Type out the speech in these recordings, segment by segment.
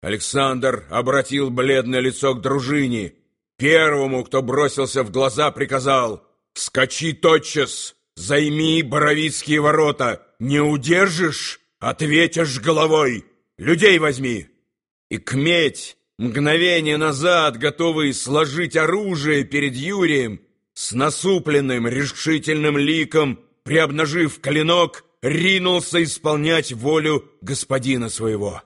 Александр обратил бледное лицо к дружине. Первому, кто бросился в глаза, приказал «Скачи тотчас, займи Боровицкие ворота, не удержишь, ответишь головой, людей возьми». И кметь, мгновение назад готовый сложить оружие перед Юрием, с насупленным решительным ликом, приобнажив клинок, ринулся исполнять волю господина своего.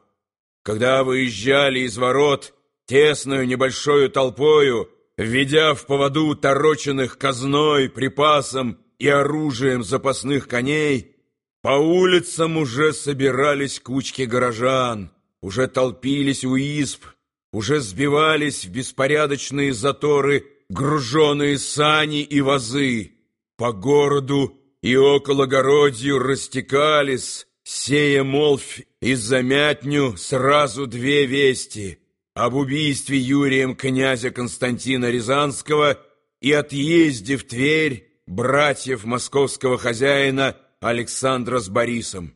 Когда выезжали из ворот тесную небольшую толпою, введя в поводу тороченных казной, припасом и оружием запасных коней, по улицам уже собирались кучки горожан, уже толпились у изб, уже сбивались в беспорядочные заторы груженные сани и вазы. По городу и окологородью растекались, сея молвь и замятню сразу две вести об убийстве Юрием князя Константина Рязанского и отъезде в Тверь братьев московского хозяина Александра с Борисом.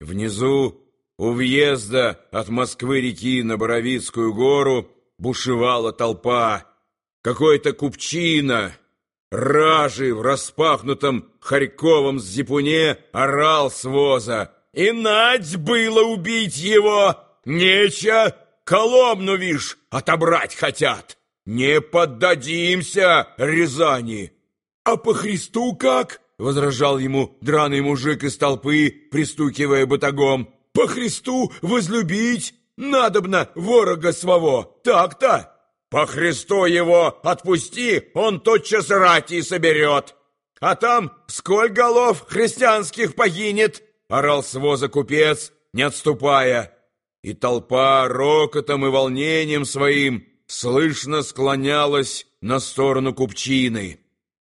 Внизу, у въезда от Москвы-реки на Боровицкую гору, бушевала толпа. Какой-то купчина, ражи в распахнутом Харьковом зипуне орал с воза. И нать было убить его! Нече, Коломну, вишь, отобрать хотят! Не поддадимся Рязани! А по Христу как? — возражал ему драный мужик из толпы, пристукивая батагом. «По Христу возлюбить надобно ворога своего, так-то!» По Христу его отпусти, он тотчас рати соберет. А там сколь голов христианских погинет, орал с воза купец, не отступая. И толпа рокотом и волнением своим слышно склонялась на сторону купчины.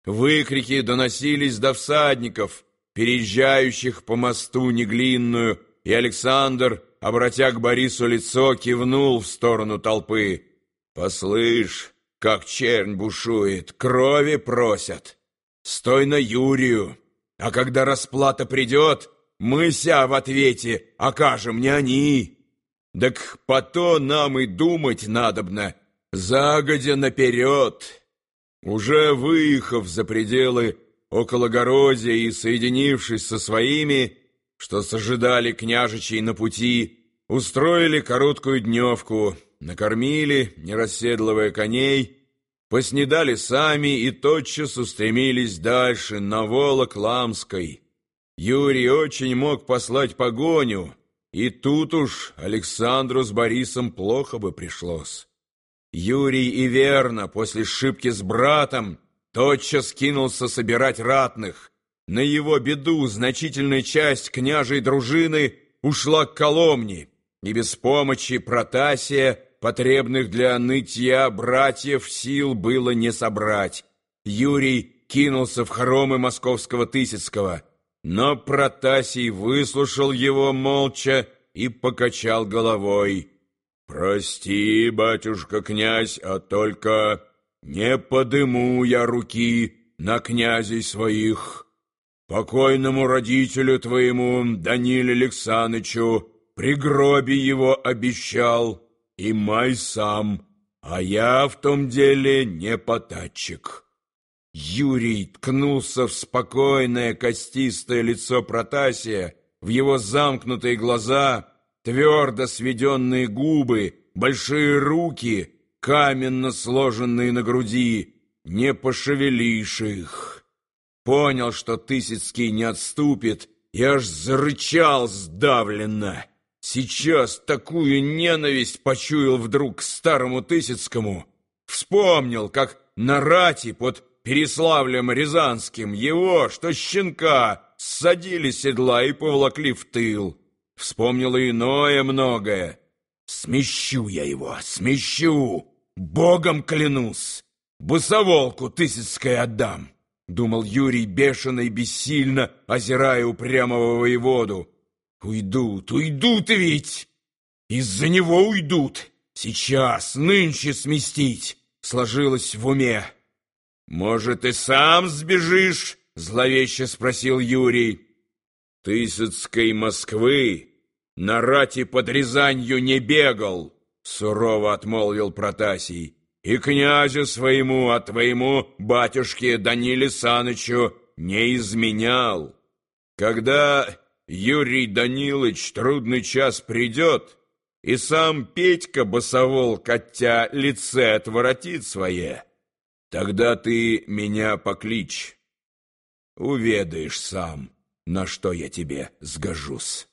Выкрики доносились до всадников, переезжающих по мосту Неглинную, и Александр, обратя к Борису лицо, кивнул в сторону толпы. Послышь, как чернь бушует, крови просят. Стой на Юрию, а когда расплата придет, мы ся в ответе окажем не они. Так по нам и думать надобно, загодя наперед. Уже выехав за пределы окологородия и соединившись со своими, что сожидали княжичей на пути, устроили короткую дневку — накормили, не расседлывая коней, поснедали сами и тотчас устремились дальше, на Волок Ламской. Юрий очень мог послать погоню, и тут уж Александру с Борисом плохо бы пришлось. Юрий и верно после шибки с братом тотчас кинулся собирать ратных. На его беду значительная часть княжей дружины ушла к Коломне, и без помощи Протасия потребных для нытья братьев сил было не собрать. Юрий кинулся в хоромы московского Тысяцкого, но Протасий выслушал его молча и покачал головой. «Прости, батюшка-князь, а только не подыму я руки на князей своих. Покойному родителю твоему, Даниле Александрычу, при гробе его обещал» и май сам, а я в том деле не потатчик. Юрий ткнулся в спокойное костистое лицо Протасия, в его замкнутые глаза, твердо сведенные губы, большие руки, каменно сложенные на груди, не пошевелишь их. Понял, что Тысяцкий не отступит, и аж зарычал сдавленно. Сейчас такую ненависть почуял вдруг к старому Тысяцкому. Вспомнил, как на рати под Переславлем Рязанским его, что щенка, ссадили седла и повлакли в тыл. Вспомнил иное многое. Смещу я его, смещу, богом клянусь. Босоволку Тысяцкой отдам, думал Юрий бешено и бессильно, озирая упрямого воеводу. Уйдут, уйдут ведь! Из-за него уйдут! Сейчас, нынче сместить! Сложилось в уме. Может, и сам сбежишь? Зловеще спросил Юрий. Тысяцкой Москвы на рати под Рязанью не бегал, сурово отмолвил Протасий, и князю своему, а твоему батюшке Даниле Санычу не изменял. Когда Юрий Данилович трудный час придет, и сам Петька босоволк от тебя лице отворотит свое, тогда ты меня покличь. Уведаешь сам, на что я тебе сгожусь.